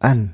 an.